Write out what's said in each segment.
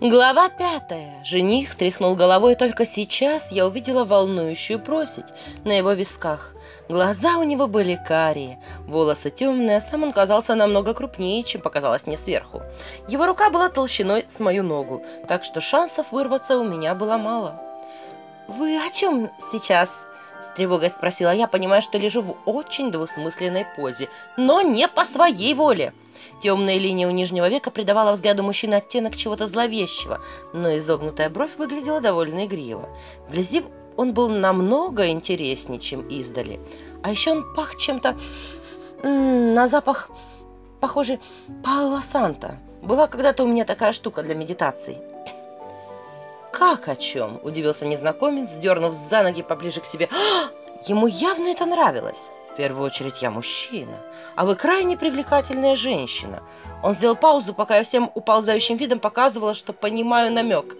Глава пятая. Жених тряхнул головой, только сейчас я увидела волнующую просить на его висках. Глаза у него были карие, волосы темные, а сам он казался намного крупнее, чем показалось мне сверху. Его рука была толщиной с мою ногу, так что шансов вырваться у меня было мало. «Вы о чем сейчас?» С тревогой спросила я, понимая, что лежу в очень двусмысленной позе, но не по своей воле. Темная линия у нижнего века придавала взгляду мужчины оттенок чего-то зловещего, но изогнутая бровь выглядела довольно игриво. Вблизи он был намного интереснее, чем издали. А еще он пах чем-то на запах, похожий Паоло Санта. Была когда-то у меня такая штука для медитаций. «Как о чем?» – удивился незнакомец, дернув за ноги поближе к себе. «А! Ему явно это нравилось. В первую очередь я мужчина, а вы крайне привлекательная женщина. Он сделал паузу, пока я всем уползающим видом показывала, что понимаю намек.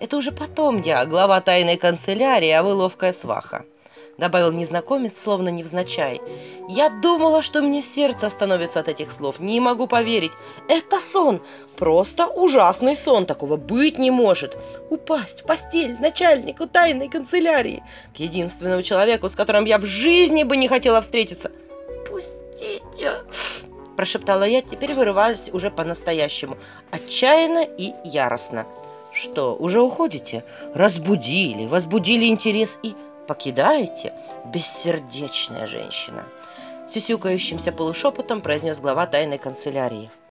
Это уже потом я, глава тайной канцелярии, а вы ловкая сваха. Добавил незнакомец, словно невзначай. Я думала, что мне сердце остановится от этих слов. Не могу поверить. Это сон. Просто ужасный сон. Такого быть не может. Упасть в постель начальнику тайной канцелярии. К единственному человеку, с которым я в жизни бы не хотела встретиться. «Пустите!» Прошептала я, теперь вырываясь уже по-настоящему. Отчаянно и яростно. «Что, уже уходите? Разбудили, возбудили интерес и...» покидаете, бессердечная женщина!» Сюсюкающимся полушепотом произнес глава тайной канцелярии.